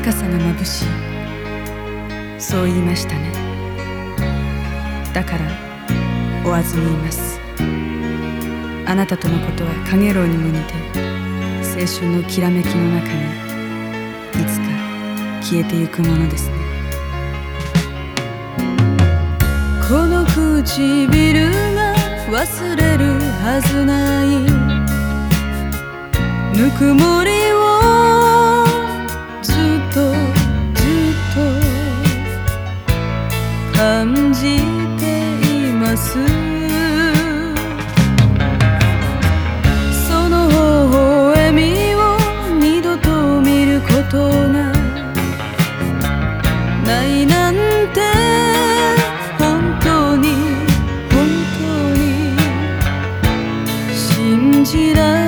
若さが眩しい。そう言いましたね。だから追わずにいます。あなたとのことは陽炎にも似て青春のきらめきの中にいつか消えてゆくものですね。この唇が忘れるはずない。ぬくもりをないなんて本当に本当に信じられない。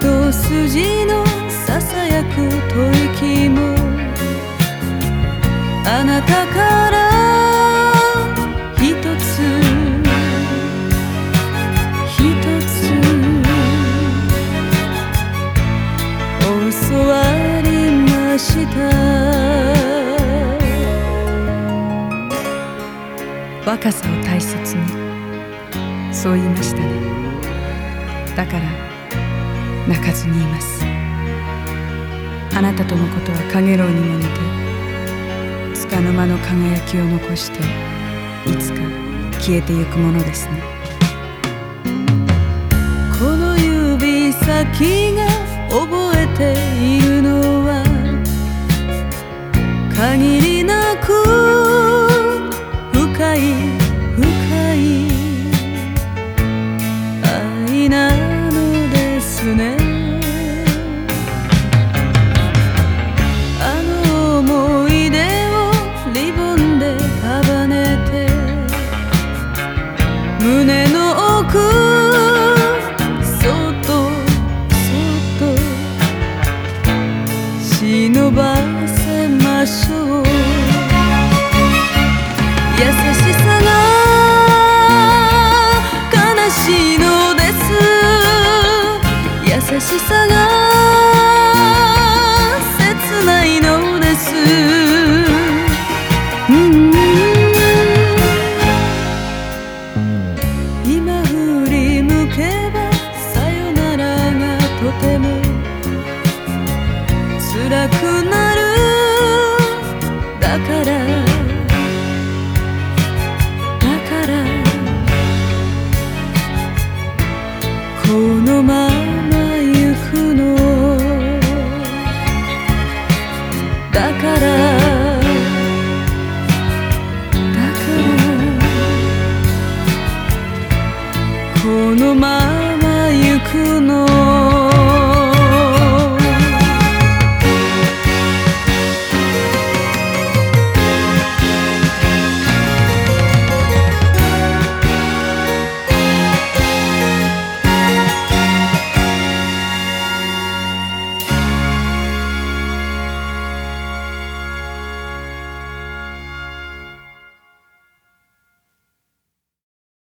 一筋のささやく吐息もあなたから一つ一つ教わりました。若さを大切に。そう言いましたね。だから泣かずにいます。あなたとのことは陽炎にも似てつかの間の輝きを残していつか消えてゆくものですね。この指先が覚えているの。